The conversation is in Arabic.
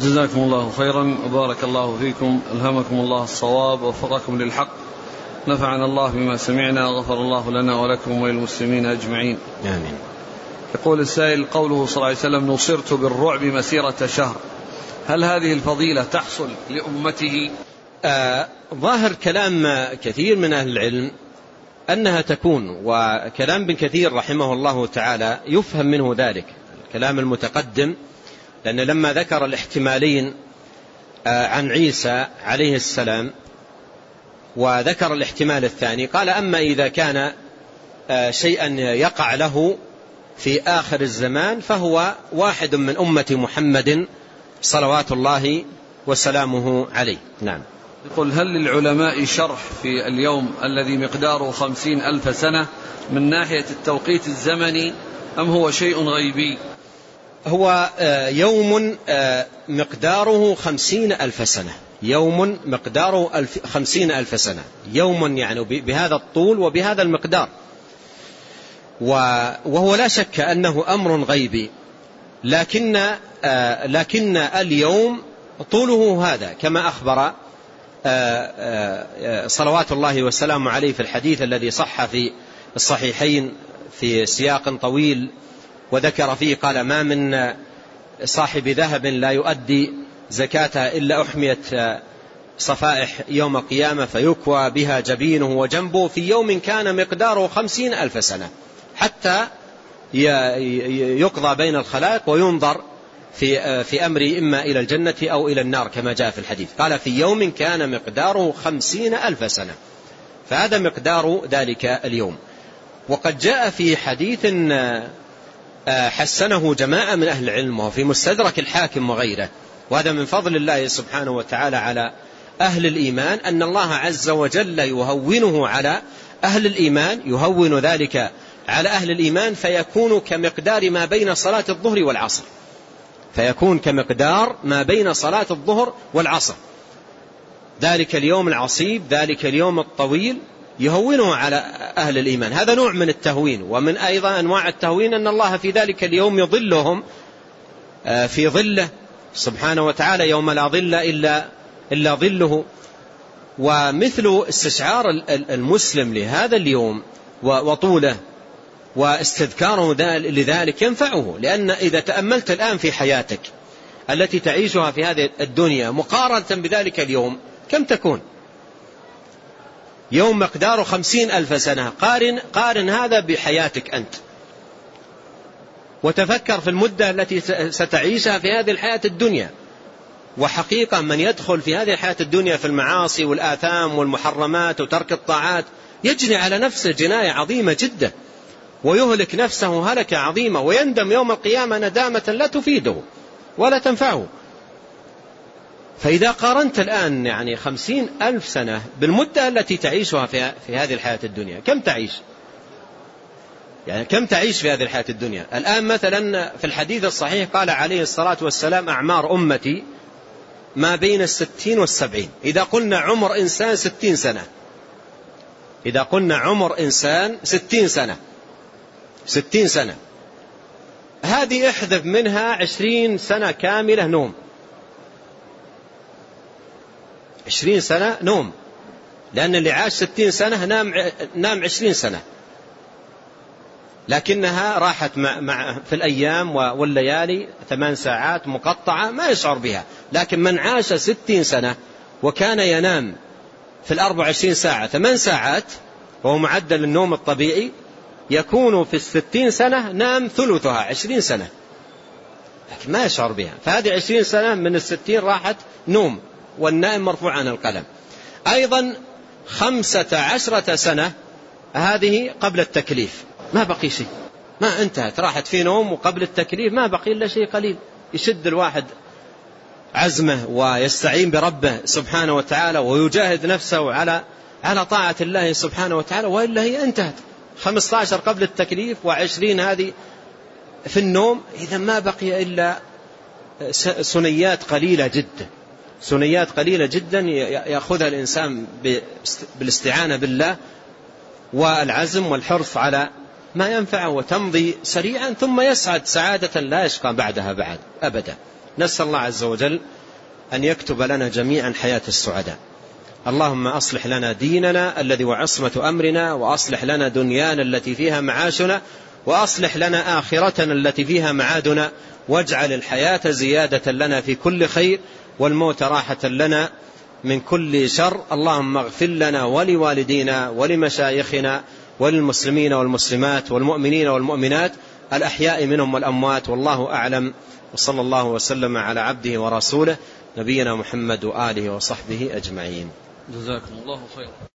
جزاكم الله خيرا وبارك الله فيكم ألهمكم الله الصواب ووفقكم للحق. نفعنا الله بما سمعنا وغفر الله لنا ولكم وللمسلمين أجمعين. آمين. يقول السائل قوله صلى الله عليه وسلم نصرت بالرعب مسيرة شهر. هل هذه الفضيلة تحصل لأمته؟ آه ظاهر كلام كثير من أهل العلم أنها تكون وكلام بن كثير رحمه الله تعالى يفهم منه ذلك الكلام المتقدم. لأن لما ذكر الاحتمالين آه عن عيسى عليه السلام وذكر الاحتمال الثاني قال أما إذا كان آه شيئا يقع له في آخر الزمان فهو واحد من أمة محمد صلوات الله وسلامه عليه. نعم. يقول هل للعلماء شرح في اليوم الذي مقداره خمسين ألف سنة من ناحية التوقيت الزمني أم هو شيء غيبي؟ هو يوم مقداره خمسين ألف سنة. يوم مقداره ألف خمسين ألف سنة. يوم يعني بهذا الطول وبهذا المقدار. وهو لا شك أنه أمر غيبي. لكن لكن اليوم طوله هذا. كما أخبر صلوات الله والسلام عليه في الحديث الذي صح في الصحيحين في سياق طويل وذكر فيه قال ما من صاحب ذهب لا يؤدي زكاتها إلا أحميت صفائح يوم القيامة فيكوى بها جبينه وجنبه في يوم كان مقداره خمسين ألف سنة حتى يقضى بين الخلائق وينظر في في أمر إما إلى الجنة أو إلى النار كما جاء في الحديث. قال في يوم كان مقداره خمسين ألف سنة فهذا مقدار ذلك اليوم. وقد جاء في حديث حسنه جماعة من أهل العلم وفي مستدرك الحاكم وغيره. وهذا من فضل الله سبحانه وتعالى على أهل الإيمان أن الله عز وجل يهونه على أهل الإيمان يهون ذلك على أهل الإيمان فيكون كمقدار ما بين صلاة الظهر والعصر. فيكون كمقدار ما بين صلاة الظهر والعصر. ذلك اليوم العصيب ذلك اليوم الطويل يهونه على أهل الإيمان. هذا نوع من التهوين ومن أيضا أنواع التهوين أن الله في ذلك اليوم يظلهم في ظله سبحانه وتعالى يوم لا ظل إلا, إلا ظله. ومثل استشعار المسلم لهذا اليوم وطوله واستذكاره لذلك ينفعه. لأن إذا تأملت الآن في حياتك التي تعيشها في هذه الدنيا مقارنة بذلك اليوم كم تكون؟ يوم مقداره خمسين ألف سنة. قارن, قارن هذا بحياتك أنت. وتفكر في المدة التي ستعيشها في هذه الحياة الدنيا. وحقيقة من يدخل في هذه الحياة الدنيا في المعاصي والآثام والمحرمات وترك الطاعات يجني على نفسه جناية عظيمة جدا. ويهلك نفسه هلكة عظيمة. ويندم يوم القيامة ندامة لا تفيده ولا تنفعه. فإذا قارنت الآن يعني خمسين ألف سنة بالمدة التي تعيشها في, في هذه الحياة الدنيا كم تعيش؟ يعني كم تعيش في هذه الحياة الدنيا؟ الآن مثلا في الحديث الصحيح قال عليه الصلاة والسلام أعمار أمتي ما بين الستين والسبعين. إذا قلنا عمر إنسان ستين سنة. إذا قلنا عمر إنسان ستين سنة. ستين سنة. هذه احذف منها عشرين سنة كاملة نوم. عشرين سنة نوم. لأن اللي عاش ستين سنة نام, نام عشرين سنة. لكنها راحت مع, مع في الأيام والليالي ثمان ساعات مقطعة ما يشعر بها. لكن من عاش ستين سنة وكان ينام في الأربع وعشرين ساعة ثمان ساعات وهو معدل النوم الطبيعي يكون في الستين سنة نام ثلثها عشرين سنة. لكن ما يشعر بها. فهذه عشرين سنة من الستين راحت نوم. والنائم مرفوع عن القلم. أيضا خمسة عشرة سنة هذه قبل التكليف. ما بقي شيء. ما انتهت. راحت في نوم وقبل التكليف ما بقي إلا شيء قليل. يشد الواحد عزمه ويستعين بربه سبحانه وتعالى ويجاهد نفسه على على طاعة الله سبحانه وتعالى وإلا هي انتهت. خمسة عشر قبل التكليف وعشرين هذه في النوم. إذا ما بقي إلا سنيات قليلة جدا. سنيات قليلة جدا يأخذها الإنسان بالاستعانة بالله والعزم والحرص على ما ينفعه وتمضي سريعا ثم يسعد سعادة لا يشقى بعدها بعد أبدا. نسأل الله عز وجل أن يكتب لنا جميعا حياة السعداء. اللهم أصلح لنا ديننا الذي وعصمة أمرنا وأصلح لنا دنيانا التي فيها معاشنا وأصلح لنا آخرتنا التي فيها معادنا واجعل الحياة زيادة لنا في كل خير والموت راحة لنا من كل شر. اللهم اغفر لنا ولوالدينا ولمشايخنا وللمسلمين والمسلمات والمؤمنين والمؤمنات الأحياء منهم والأموات. والله أعلم. وصلى الله وسلم على عبده ورسوله نبينا محمد وآله وصحبه أجمعين. جزاكم الله خيرا.